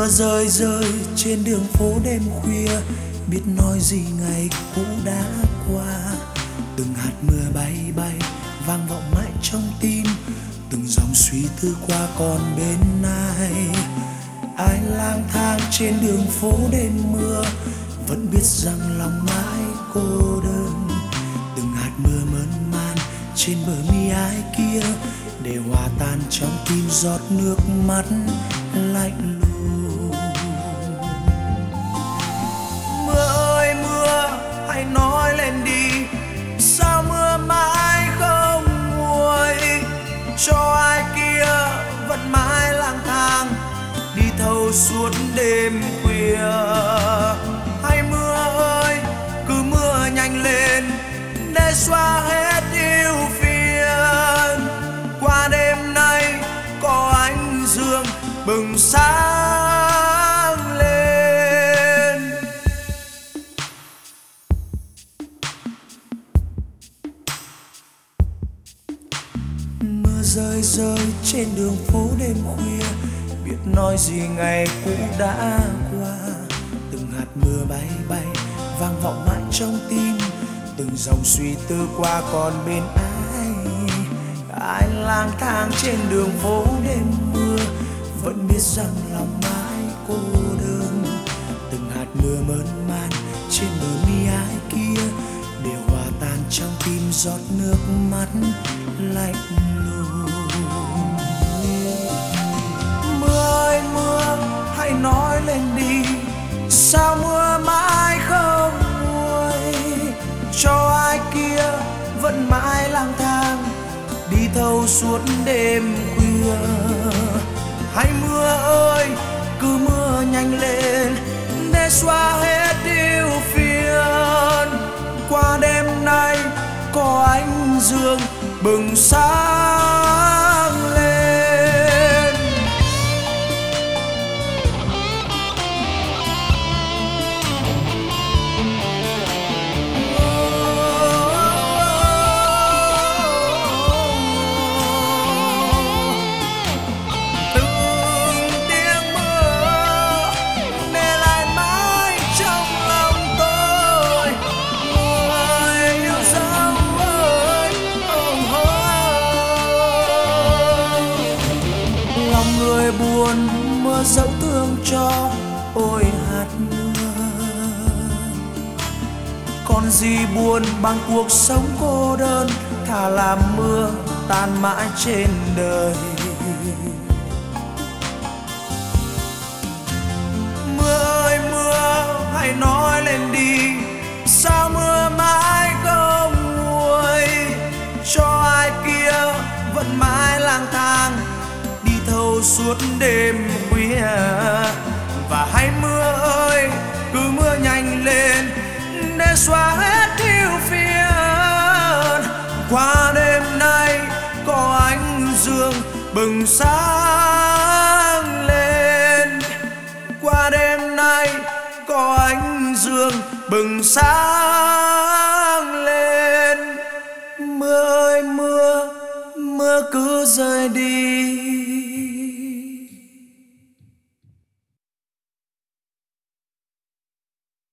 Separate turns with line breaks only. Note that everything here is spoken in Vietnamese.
mưa rơi rơi trên đường phố đêm khuya, biết nói gì ngày cũ đã qua. Từng hạt mưa bay bay, vang vọng mãi trong tim. Từng dòng suy tư qua còn bên ai. Ai lang thang trên đường phố đêm mưa, vẫn biết rằng lòng mãi cô đơn. Từng hạt mưa mơn man trên bờ mi ai kia, để hòa tan trong tim giọt nước mắt lạnh lùng. Suốt đêm khuya. Hay mưa ơi, cứ mưa nhanh lên để xóa hết yêu phiền. Qua đêm nay có ánh dương bừng sáng lên. Mưa rơi rơi trên đường phố đêm khuya biết nói gì ngày cũ đã qua. Từng hạt mưa bay bay, vang vọng mãi trong tim. Từng dòng suy tư qua còn bên ai. Ai lang thang trên đường phố đêm mưa, vẫn biết rằng lòng mãi cô đơn. Từng hạt mưa mơn man trên bờ mi ai kia đều hòa tan trong tim giọt nước mắt lạnh. Sao mưa mãi không nguôi? Cho ai kia vẫn mãi lang thang, đi thâu suốt đêm khuya. Hãy mưa ơi, cứ mưa nhanh lên để xóa hết yêu phiền. Qua đêm nay có ánh dương bừng sáng. Lòng người buồn, mưa dẫu thương cho ôi hạt mưa. Còn gì buồn bằng cuộc sống cô đơn, thà làm mưa tan mãi trên đời. Mưa ơi, mưa, hãy nói lên đi, sao mưa mãi không nguôi? Cho ai kia vẫn mãi lang thang suốt đêm khuya. Và hãy mưa ơi, cứ mưa nhanh lên để xóa hết thiếu phiền. Qua đêm nay, có ánh dương bừng sáng lên. Qua đêm nay, có ánh dương bừng sáng lên. Mưa ơi, mưa mưa cứ rơi đi.